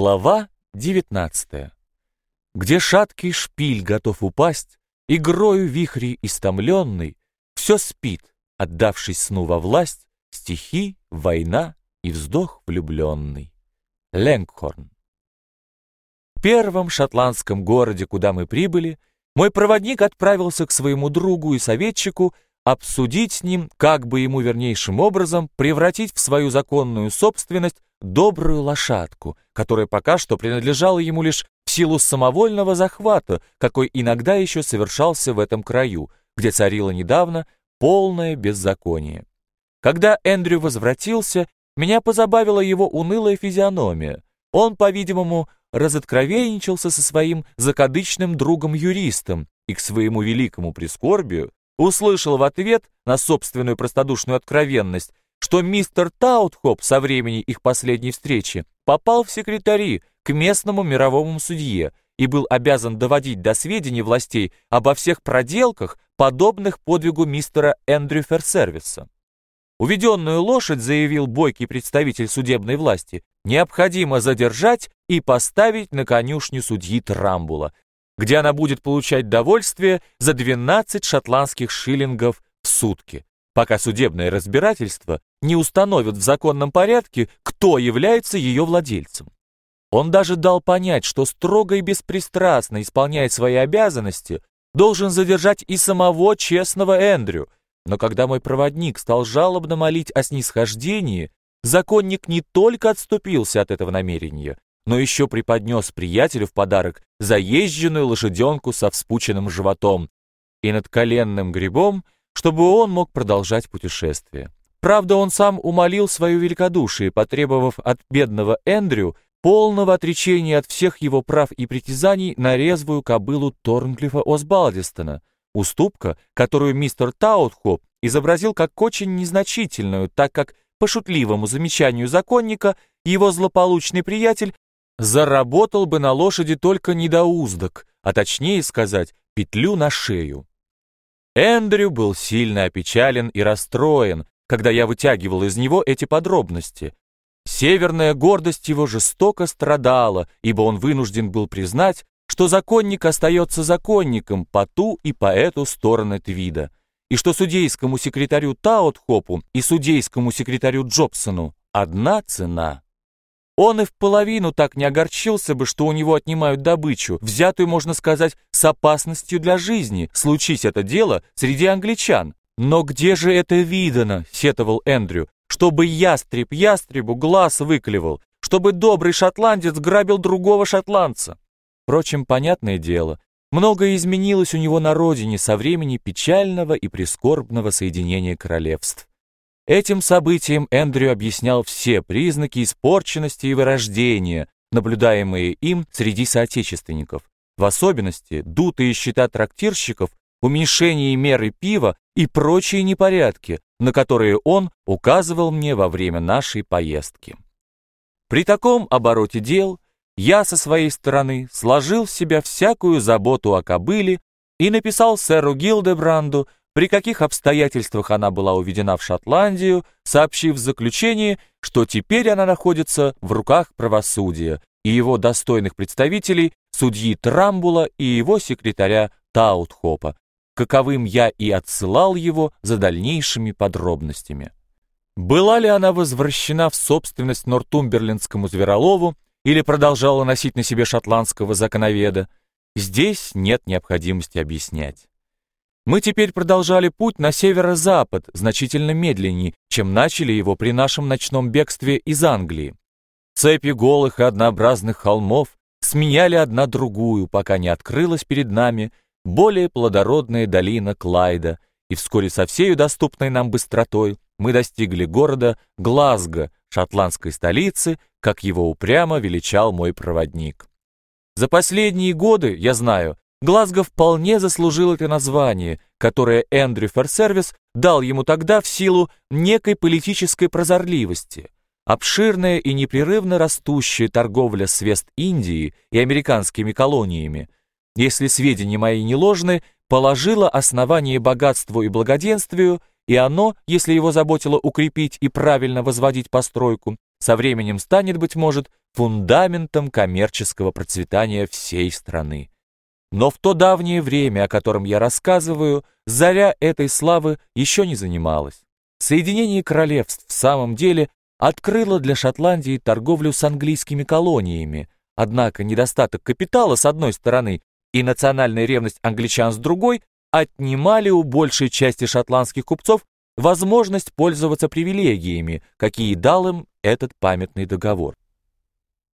Глава 19. Где шаткий шпиль готов упасть, Игрою вихрей истомленный, Все спит, отдавшись сну во власть, Стихи, война и вздох влюбленный. Ленгхорн. В первом шотландском городе, куда мы прибыли, мой проводник отправился к своему другу и советчику обсудить с ним, как бы ему вернейшим образом превратить в свою законную собственность добрую лошадку, которая пока что принадлежала ему лишь в силу самовольного захвата, какой иногда еще совершался в этом краю, где царило недавно полное беззаконие. Когда Эндрю возвратился, меня позабавила его унылая физиономия. Он, по-видимому, разоткровенничался со своим закадычным другом-юристом и к своему великому прискорбию услышал в ответ на собственную простодушную откровенность что мистер Таутхоп со времени их последней встречи попал в секретари к местному мировому судье и был обязан доводить до сведения властей обо всех проделках, подобных подвигу мистера Эндрю Ферсервиса. Уведенную лошадь, заявил бойкий представитель судебной власти, необходимо задержать и поставить на конюшню судьи Трамбула, где она будет получать довольствие за 12 шотландских шиллингов в сутки пока судебное разбирательство не установит в законном порядке, кто является ее владельцем. Он даже дал понять, что строго и беспристрастно исполняя свои обязанности, должен задержать и самого честного Эндрю, но когда мой проводник стал жалобно молить о снисхождении, законник не только отступился от этого намерения, но еще преподнес приятелю в подарок заезженную лошаденку со вспученным животом, и над коленным грибом – чтобы он мог продолжать путешествие. Правда, он сам умолил свое великодушие, потребовав от бедного Эндрю полного отречения от всех его прав и притязаний на резвую кобылу Торнклифа Осбалдистона, уступка, которую мистер Таутхоп изобразил как очень незначительную, так как, по шутливому замечанию законника, его злополучный приятель заработал бы на лошади только недоуздок, а точнее сказать, петлю на шею. Эндрю был сильно опечален и расстроен, когда я вытягивал из него эти подробности. Северная гордость его жестоко страдала, ибо он вынужден был признать, что законник остается законником по ту и по эту стороны Твида, и что судейскому секретарю Таутхопу и судейскому секретарю Джобсону одна цена. Он и в половину так не огорчился бы, что у него отнимают добычу, взятую, можно сказать, с опасностью для жизни, случись это дело среди англичан. Но где же это видано, сетовал Эндрю, чтобы ястреб ястребу глаз выклевал, чтобы добрый шотландец грабил другого шотландца? Впрочем, понятное дело, многое изменилось у него на родине со времени печального и прискорбного соединения королевств. Этим событием Эндрю объяснял все признаки испорченности и вырождения, наблюдаемые им среди соотечественников, в особенности дутые счета трактирщиков, уменьшение меры пива и прочие непорядки, на которые он указывал мне во время нашей поездки. При таком обороте дел я со своей стороны сложил в себя всякую заботу о кобыле и написал сэру Гилдебранду при каких обстоятельствах она была уведена в Шотландию, сообщив в заключении, что теперь она находится в руках правосудия и его достойных представителей, судьи Трамбула и его секретаря Таутхопа, каковым я и отсылал его за дальнейшими подробностями. Была ли она возвращена в собственность Нортумберлендскому зверолову или продолжала носить на себе шотландского законоведа, здесь нет необходимости объяснять. Мы теперь продолжали путь на северо-запад, значительно медленнее, чем начали его при нашем ночном бегстве из Англии. Цепи голых и однообразных холмов сменяли одна другую, пока не открылась перед нами более плодородная долина Клайда, и вскоре со всею доступной нам быстротой мы достигли города Глазго, шотландской столицы, как его упрямо величал мой проводник. За последние годы, я знаю, Глазго вполне заслужил это название, которое Эндрю Ферсервис дал ему тогда в силу некой политической прозорливости. Обширная и непрерывно растущая торговля с Вест-Индией и американскими колониями, если сведения мои не ложны, положила основание богатству и благоденствию, и оно, если его заботило укрепить и правильно возводить постройку, со временем станет, быть может, фундаментом коммерческого процветания всей страны. Но в то давнее время, о котором я рассказываю, заря этой славы еще не занималась. Соединение королевств в самом деле открыло для Шотландии торговлю с английскими колониями, однако недостаток капитала с одной стороны и национальная ревность англичан с другой отнимали у большей части шотландских купцов возможность пользоваться привилегиями, какие дал им этот памятный договор.